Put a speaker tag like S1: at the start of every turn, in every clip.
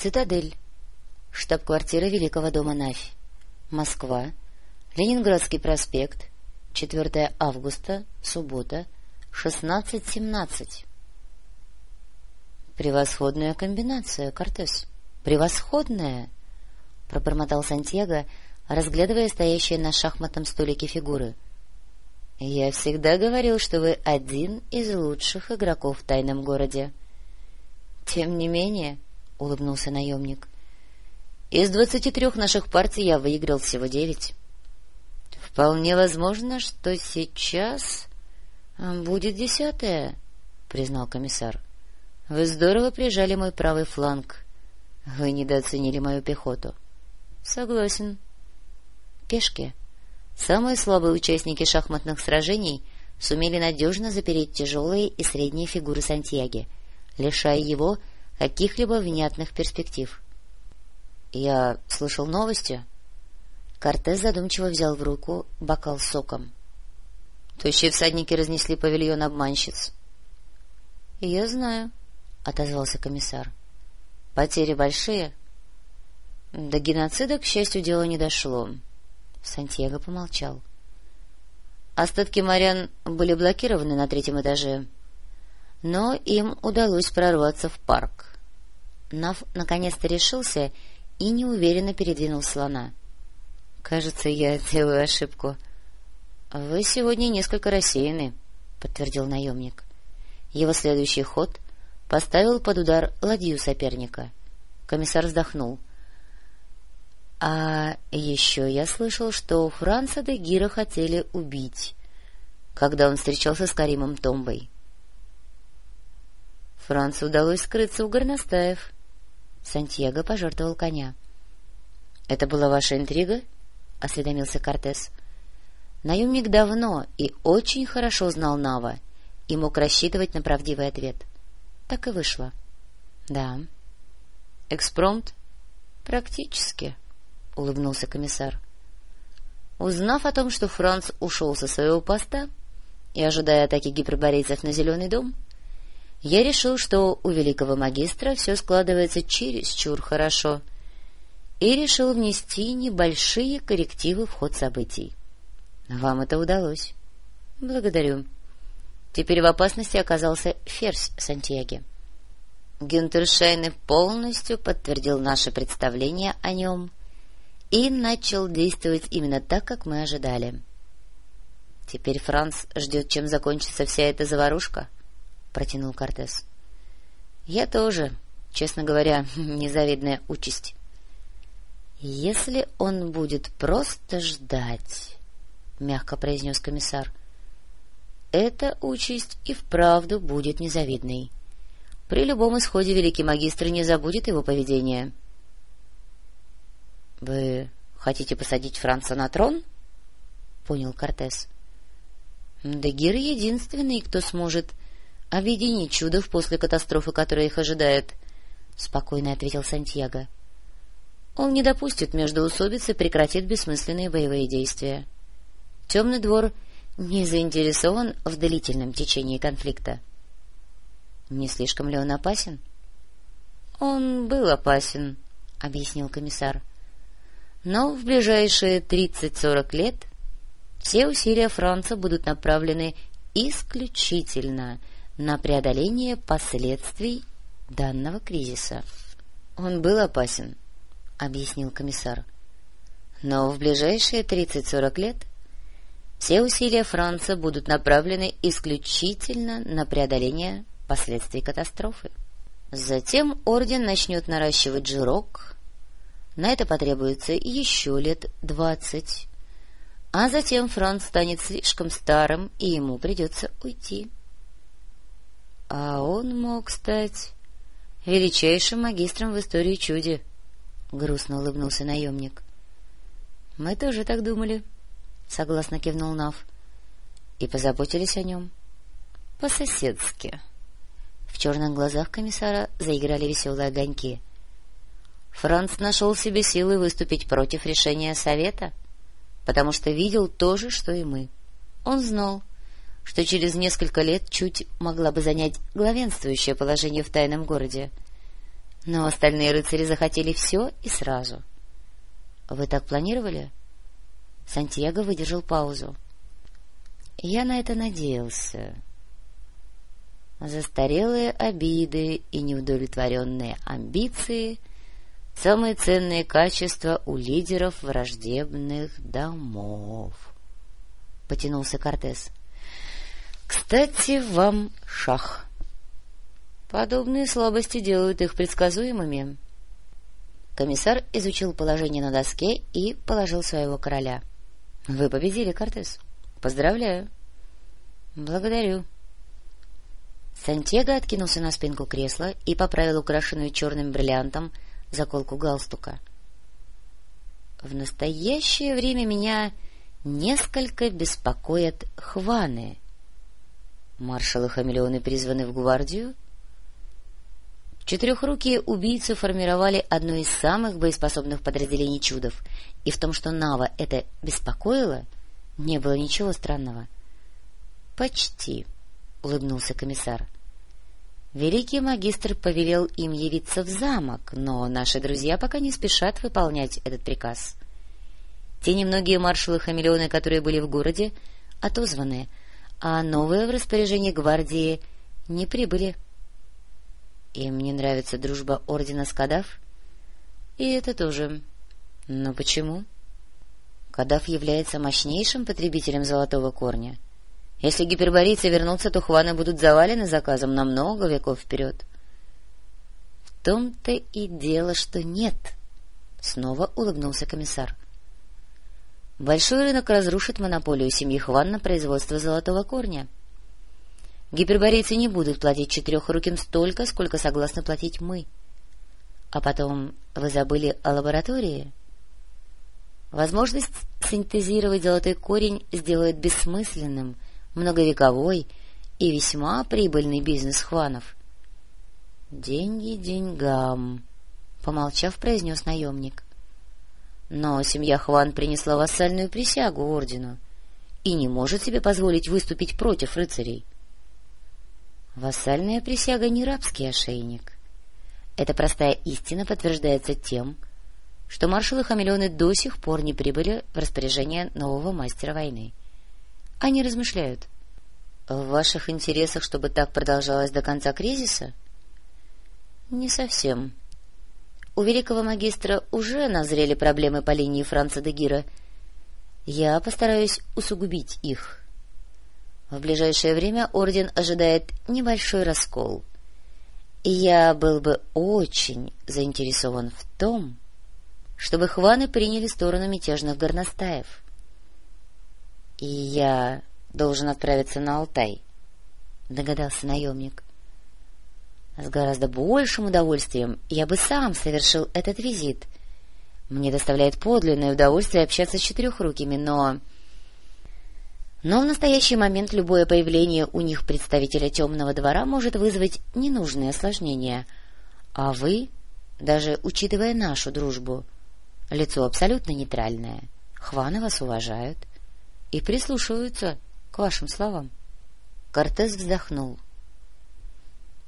S1: Цитадель. Штаб-квартира Великого дома Навь. Москва. Ленинградский проспект. 4 августа. Суббота. 16.17. Превосходная комбинация, Кортес. Превосходная! — пробормотал Сантьяго, разглядывая стоящие на шахматном столике фигуры. — Я всегда говорил, что вы один из лучших игроков в тайном городе. — Тем не менее, — улыбнулся наемник, — из двадцати трех наших партий я выиграл всего девять. — Вполне возможно, что сейчас будет десятая, — признал комиссар. — Вы здорово прижали мой правый фланг. Вы недооценили мою пехоту. — Согласен. Пешки, самые слабые участники шахматных сражений, сумели надежно запереть тяжелые и средние фигуры Сантьяги, лишая его каких-либо внятных перспектив. — Я слышал новости. Кортес задумчиво взял в руку бокал с соком. — Тощие всадники разнесли павильон обманщиц. — Я знаю, — отозвался комиссар. — Потери большие? До геноцида, к счастью, дело не дошло. Сантьяго помолчал. Остатки морян были блокированы на третьем этаже, но им удалось прорваться в парк. Нав наконец-то решился и неуверенно передвинул слона. — Кажется, я делаю ошибку. — Вы сегодня несколько рассеяны, — подтвердил наемник. Его следующий ход поставил под удар ладью соперника. Комиссар вздохнул. — А еще я слышал, что Франца де Гира хотели убить, когда он встречался с Каримом Томбой. Францу удалось скрыться у горностаев. Сантьяго пожертвовал коня. — Это была ваша интрига? — осведомился Кортес. Наемник давно и очень хорошо знал Нава и мог рассчитывать на правдивый ответ. Так и вышло. — Да. — Экспромт? — Практически, — улыбнулся комиссар. Узнав о том, что Франц ушел со своего поста и ожидая атаки гиперборейцев на Зеленый дом, — я решил, что у великого магистра все складывается чересчур хорошо, и решил внести небольшие коррективы в ход событий. Вам это удалось. Благодарю. Теперь в опасности оказался ферзь Сантьяги. Гюнтершейн полностью подтвердил наше представление о нем и начал действовать именно так, как мы ожидали. Теперь Франц ждет, чем закончится вся эта заварушка —— протянул Кортес. — Я тоже, честно говоря, незавидная участь. — Если он будет просто ждать, — мягко произнес комиссар, — эта участь и вправду будет незавидной. При любом исходе великий магистр не забудет его поведение. — Вы хотите посадить Франца на трон? — понял Кортес. — Дагир единственный, кто сможет объедини чудов после катастрофы, которая их ожидает, — спокойно ответил Сантьяго. — Он не допустит междоусобиц и прекратит бессмысленные боевые действия. Темный двор не заинтересован в длительном течении конфликта. — Не слишком ли он опасен? — Он был опасен, — объяснил комиссар. — Но в ближайшие тридцать-сорок лет все усилия Франца будут направлены исключительно на преодоление последствий данного кризиса. Он был опасен, — объяснил комиссар. Но в ближайшие 30-40 лет все усилия Франца будут направлены исключительно на преодоление последствий катастрофы. Затем орден начнет наращивать жирок, на это потребуется еще лет двадцать, а затем Франц станет слишком старым, и ему придется уйти. А он мог стать величайшим магистром в истории чуди, — грустно улыбнулся наемник. — Мы тоже так думали, — согласно кивнул Нав. — И позаботились о нем. — По-соседски. В черных глазах комиссара заиграли веселые огоньки. Франц нашел себе силы выступить против решения совета, потому что видел то же, что и мы. Он знал, что через несколько лет чуть могла бы занять главенствующее положение в тайном городе. Но остальные рыцари захотели все и сразу. — Вы так планировали? Сантьяго выдержал паузу. — Я на это надеялся. Застарелые обиды и неудовлетворенные амбиции — самые ценные качества у лидеров враждебных домов. Потянулся Кортес. — Кстати, вам шах. Подобные слабости делают их предсказуемыми. Комиссар изучил положение на доске и положил своего короля. — Вы победили, Кортес. Поздравляю. — Благодарю. Сантьяго откинулся на спинку кресла и поправил украшенную черным бриллиантом заколку галстука. — В настоящее время меня несколько беспокоят хваны. Маршалы-хамелеоны призваны в гвардию — Четырехрукие убийцы формировали одно из самых боеспособных подразделений чудов, и в том, что Нава это беспокоило, не было ничего странного. — Почти, — улыбнулся комиссар. Великий магистр повелел им явиться в замок, но наши друзья пока не спешат выполнять этот приказ. Те немногие маршалы-хамелеоны, которые были в городе, отозваны, а новые в распоряжении гвардии не прибыли. —— Им не нравится дружба ордена с Кадаф? — И это тоже. Но почему? Кадаф является мощнейшим потребителем золотого корня. Если гиперборийцы вернутся, то хваны будут завалены заказом на много веков вперед. — В том-то и дело, что нет, — снова улыбнулся комиссар. — Большой рынок разрушит монополию семьи Хван на производство золотого корня. — Гиперборейцы не будут платить четырехруким столько, сколько согласны платить мы. А потом вы забыли о лаборатории? Возможность синтезировать золотой корень сделает бессмысленным, многовековой и весьма прибыльный бизнес Хванов. — Деньги деньгам, — помолчав, произнес наемник. Но семья Хван принесла вассальную присягу ордену и не может себе позволить выступить против рыцарей. Вассальная присяга не рабский ошейник. Эта простая истина подтверждается тем, что маршалы-хамелеоны до сих пор не прибыли в распоряжение нового мастера войны. Они размышляют. В ваших интересах, чтобы так продолжалось до конца кризиса? Не совсем. У великого магистра уже назрели проблемы по линии Франца де Гира. Я постараюсь усугубить их. В ближайшее время орден ожидает небольшой раскол. И я был бы очень заинтересован в том, чтобы хваны приняли сторону мятежных горностаев. И я должен отправиться на Алтай, — догадался наемник. С гораздо большим удовольствием я бы сам совершил этот визит. Мне доставляет подлинное удовольствие общаться с четырехрукими, но... Но в настоящий момент любое появление у них представителя темного двора может вызвать ненужные осложнения. А вы, даже учитывая нашу дружбу, лицо абсолютно нейтральное, хваны вас уважают и прислушиваются к вашим словам. Кортес вздохнул. —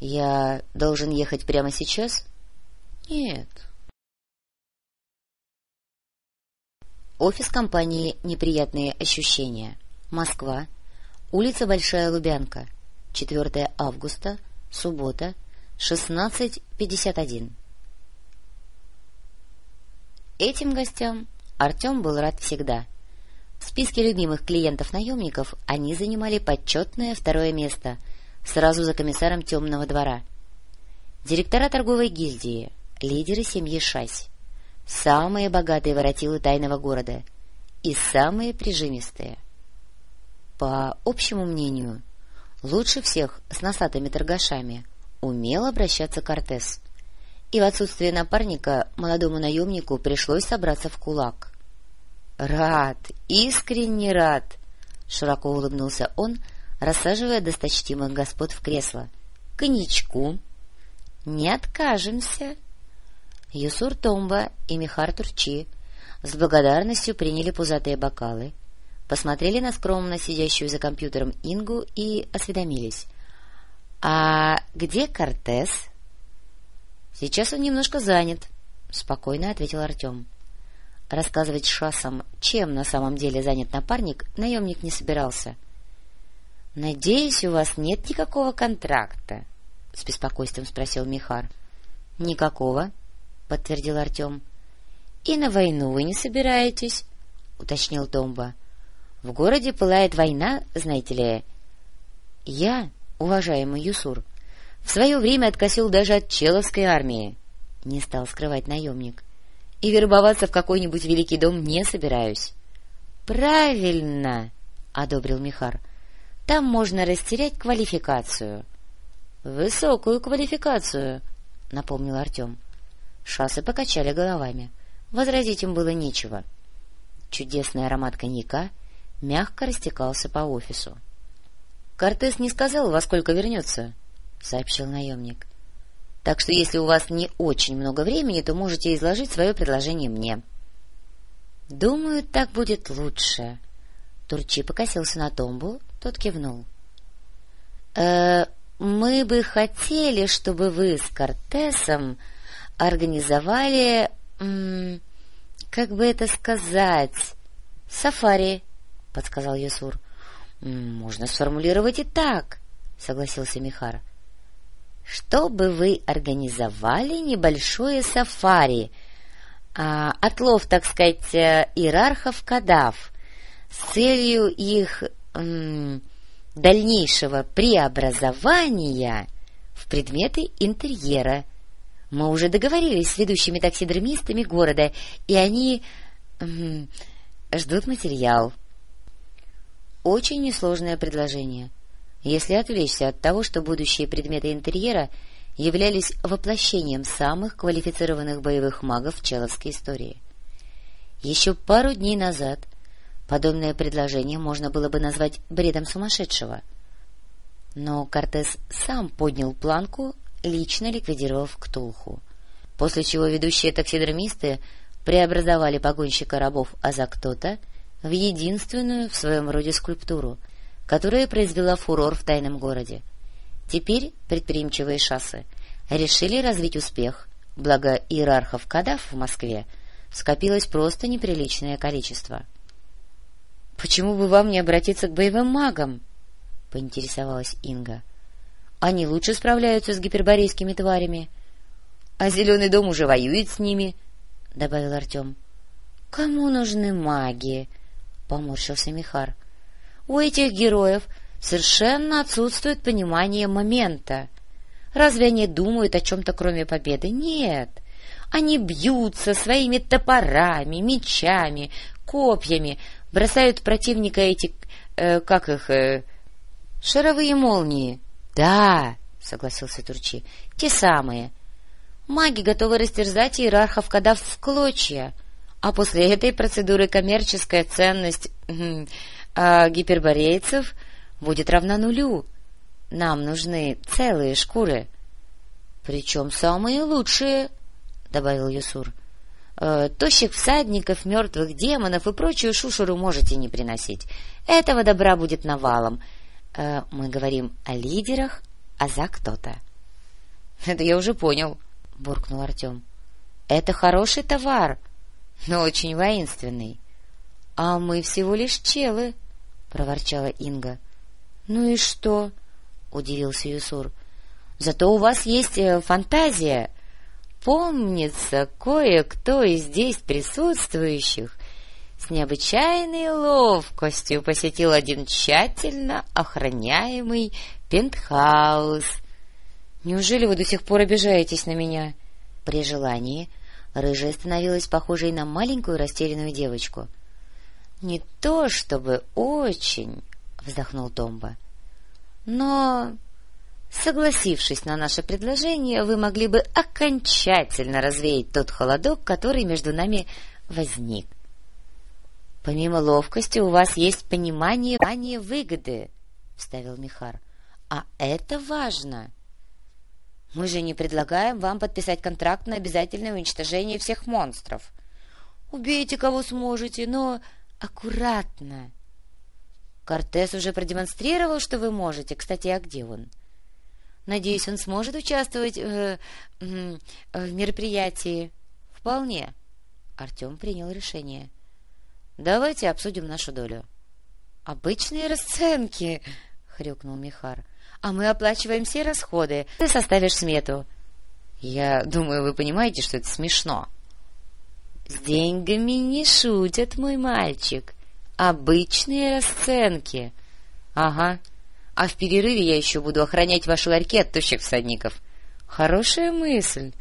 S1: Я должен ехать прямо сейчас? — Нет. Офис компании «Неприятные ощущения». Москва. Улица Большая Лубянка. 4 августа. Суббота. 16.51. Этим гостям Артем был рад всегда. В списке любимых клиентов-наемников они занимали почетное второе место, сразу за комиссаром Темного двора. Директора торговой гильдии, лидеры семьи Шась, самые богатые воротилы тайного города и самые прижимистые — по общему мнению, лучше всех с носатыми торгашами умел обращаться Кортес, и в отсутствие напарника молодому наемнику пришлось собраться в кулак. — Рад, искренне рад! — широко улыбнулся он, рассаживая досточтимых господ в кресло. — Коньячку! — Не откажемся! Юсур Томба и Михар Турчи с благодарностью приняли пузатые бокалы — посмотрели на скромно сидящую за компьютером Ингу и осведомились. — А где Кортес? Сейчас он немножко занят, — спокойно ответил Артем. Рассказывать шасам, чем на самом деле занят напарник, наемник не собирался. — Надеюсь, у вас нет никакого контракта? — с беспокойством спросил Михар. — Никакого, — подтвердил Артем. — И на войну вы не собираетесь? — уточнил Томба. — В городе пылает война, знаете ли. — Я, уважаемый Юсур, в свое время откосил даже от Человской армии, — не стал скрывать наемник. — И вербоваться в какой-нибудь великий дом не собираюсь. — Правильно, — одобрил Михар. — Там можно растерять квалификацию. — Высокую квалификацию, — напомнил Артем. Шассы покачали головами. Возразить им было нечего. Чудесный аромат коньяка мягко растекался по офису. — Кортес не сказал, во сколько вернется, — сообщил наемник. — Так что если у вас не очень много времени, то можете изложить свое предложение мне. — Думаю, так будет лучше. Турчи покосился на томбу, тот кивнул. «Э, — Мы бы хотели, чтобы вы с Кортесом организовали... Как бы это сказать? — Сафари, — подсказал Юсур. — Можно сформулировать и так, — согласился Михар. — Чтобы вы организовали небольшое сафари, а, отлов, так сказать, иерархов-кадав, с целью их м, дальнейшего преобразования в предметы интерьера — мы уже договорились с ведущими таксидермистами города, и они ждут материал. Очень несложное предложение, если отвлечься от того, что будущие предметы интерьера являлись воплощением самых квалифицированных боевых магов человской истории. Еще пару дней назад подобное предложение можно было бы назвать бредом сумасшедшего. Но Кортес сам поднял планку лично ликвидировав Ктулху. После чего ведущие таксидермисты преобразовали погонщика рабов Азактота в единственную в своем роде скульптуру, которая произвела фурор в тайном городе. Теперь предприимчивые шассы решили развить успех, благо иерархов кадав в Москве скопилось просто неприличное количество. — Почему бы вам не обратиться к боевым магам? — поинтересовалась Инга. — они лучше справляются с гиперборейскими тварями. — А Зеленый дом уже воюет с ними, — добавил Артем. — Кому нужны маги? — поморщился Михар. — У этих героев совершенно отсутствует понимание момента. Разве они думают о чем-то, кроме победы? Нет. Они бьются своими топорами, мечами, копьями, бросают противника эти... Э, как их... Э, шаровые молнии. — Да, — согласился Турчи, — те самые. Маги готовы растерзать иерархов кадав в клочья, а после этой процедуры коммерческая ценность а гиперборейцев будет равна нулю. Нам нужны целые шкуры. — Причем самые лучшие, — добавил Юсур. «Э, — Тощих всадников, мертвых демонов и прочую шушеру можете не приносить. Этого добра будет навалом. — э, мы говорим о лидерах, а за кто-то. — Это я уже понял, — буркнул Артем. — Это хороший товар, но очень воинственный. — А мы всего лишь челы, — проворчала Инга. — Ну и что? — удивился Юсур. — Зато у вас есть э, фантазия. Помнится, кое-кто из здесь присутствующих с необычайной ловкостью посетил один тщательно охраняемый пентхаус. «Неужели вы до сих пор обижаетесь на меня?» При желании рыжая становилась похожей на маленькую растерянную девочку. «Не то чтобы очень», — вздохнул Томба. «Но, согласившись на наше предложение, вы могли бы окончательно развеять тот холодок, который между нами возник. — Помимо ловкости у вас есть понимание, понимание выгоды, — вставил Михар. — А это важно. Мы же не предлагаем вам подписать контракт на обязательное уничтожение всех монстров. Убейте, кого сможете, но аккуратно. Кортес уже продемонстрировал, что вы можете. Кстати, а где он? Надеюсь, он сможет участвовать э, э, в мероприятии. — Вполне. Артем принял решение. — Давайте обсудим нашу долю. — Обычные расценки, — хрюкнул Михар. — А мы оплачиваем все расходы. Ты составишь смету. — Я думаю, вы понимаете, что это смешно. — С деньгами не шутят, мой мальчик. Обычные расценки. — Ага. А в перерыве я еще буду охранять ваши ларьки от тощих всадников. Хорошая мысль.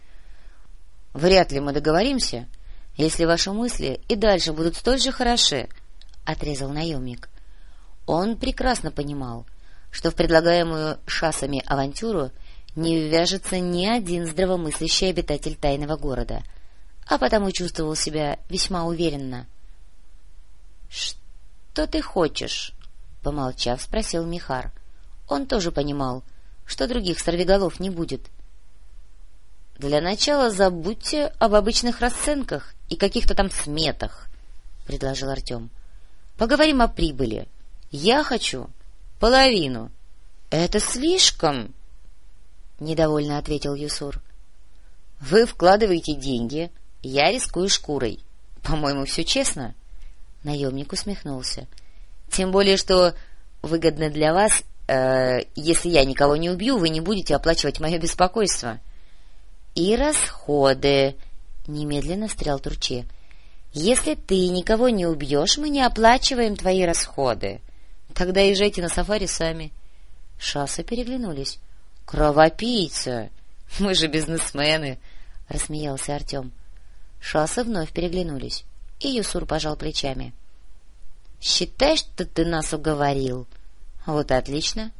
S1: Вряд ли мы договоримся, если ваши мысли и дальше будут столь же хороши, — отрезал наемник. Он прекрасно понимал, что в предлагаемую шасами авантюру не ввяжется ни один здравомыслящий обитатель тайного города, а потому чувствовал себя весьма уверенно. — Что ты хочешь? — помолчав, спросил Михар. Он тоже понимал, что других сорвиголов не будет. — Для начала забудьте об обычных расценках и каких-то там сметах, — предложил Артем. — Поговорим о прибыли. Я хочу половину. — Это слишком, — недовольно ответил Юсур. — Вы вкладываете деньги, я рискую шкурой. По-моему, все честно. Наемник усмехнулся. — Тем более, что выгодно для вас, э, если я никого не убью, вы не будете оплачивать мое беспокойство. — И расходы, — немедленно встрял Турче. — Если ты никого не убьешь, мы не оплачиваем твои расходы. Тогда езжайте на сафари сами. Шассы переглянулись. — Кровопийца! Мы же бизнесмены! — рассмеялся Артем. Шассы вновь переглянулись, и Юсур пожал плечами. — Считай, что ты нас уговорил. — Вот отлично.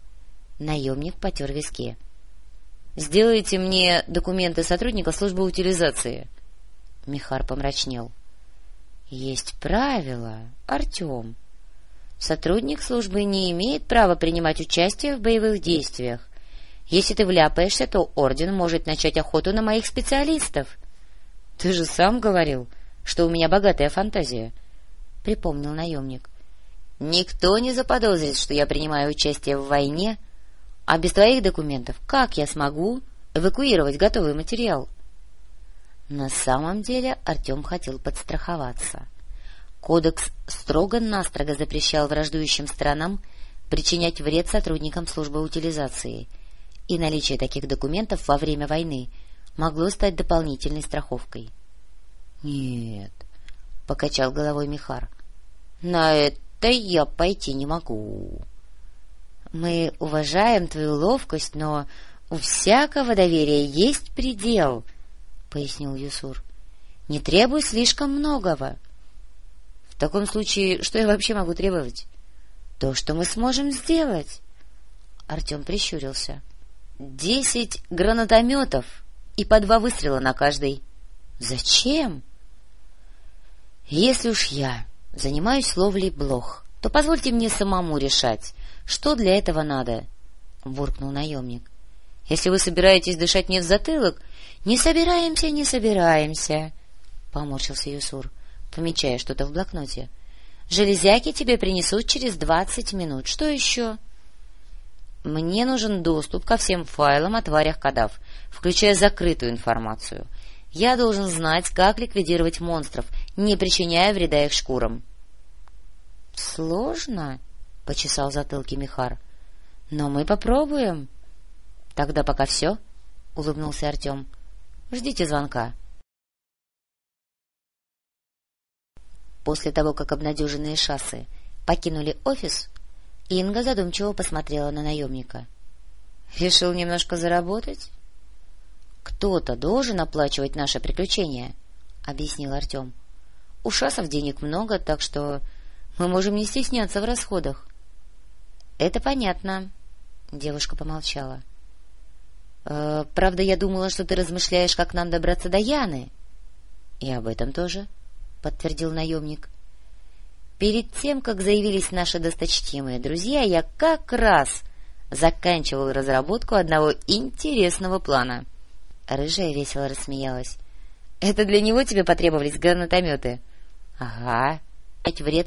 S1: Наемник потер виски. — Сделайте мне документы сотрудника службы утилизации. — Михар помрачнел. — Есть правило, Артем. Сотрудник службы не имеет права принимать участие в боевых действиях. Если ты вляпаешься, то орден может начать охоту на моих специалистов. — Ты же сам говорил, что у меня богатая фантазия, — припомнил наемник. — Никто не заподозрит, что я принимаю участие в войне, а без твоих документов как я смогу эвакуировать готовый материал? — на самом деле Артем хотел подстраховаться. Кодекс строго-настрого запрещал враждующим сторонам причинять вред сотрудникам службы утилизации, и наличие таких документов во время войны могло стать дополнительной страховкой. — Нет, — покачал головой Михар, — на это я пойти не могу. — Мы уважаем твою ловкость, но у всякого доверия есть предел —— пояснил Юсур. — Не требуй слишком многого. — В таком случае, что я вообще могу требовать? — То, что мы сможем сделать. Артем прищурился. — Десять гранатометов и по два выстрела на каждый. — Зачем? — Если уж я занимаюсь ловлей блох, то позвольте мне самому решать, что для этого надо, — буркнул наемник. — Если вы собираетесь дышать мне в затылок, — Не собираемся, не собираемся, — поморщился Юсур, помечая что-то в блокноте. — Железяки тебе принесут через двадцать минут. Что еще? — Мне нужен доступ ко всем файлам о тварях кадав, включая закрытую информацию. Я должен знать, как ликвидировать монстров, не причиняя вреда их шкурам. — Сложно, — почесал затылки Михар. — Но мы попробуем. — Тогда пока все, — улыбнулся Артем. Ждите звонка. После того, как обнадеженные шассы покинули офис, Инга задумчиво посмотрела на наемника. — Решил немножко заработать? — Кто-то должен оплачивать наше приключение, — объяснил Артем. — У шассов денег много, так что мы можем не стесняться в расходах. — Это понятно, — девушка помолчала. — Э, правда, я думала, что ты размышляешь, как нам добраться до Яны. — И об этом тоже, — подтвердил наемник. — Перед тем, как заявились наши досточтимые друзья, я как раз заканчивал разработку одного интересного плана. Рыжая весело рассмеялась. — Это для него тебе потребовались гранатометы? — Ага. Вред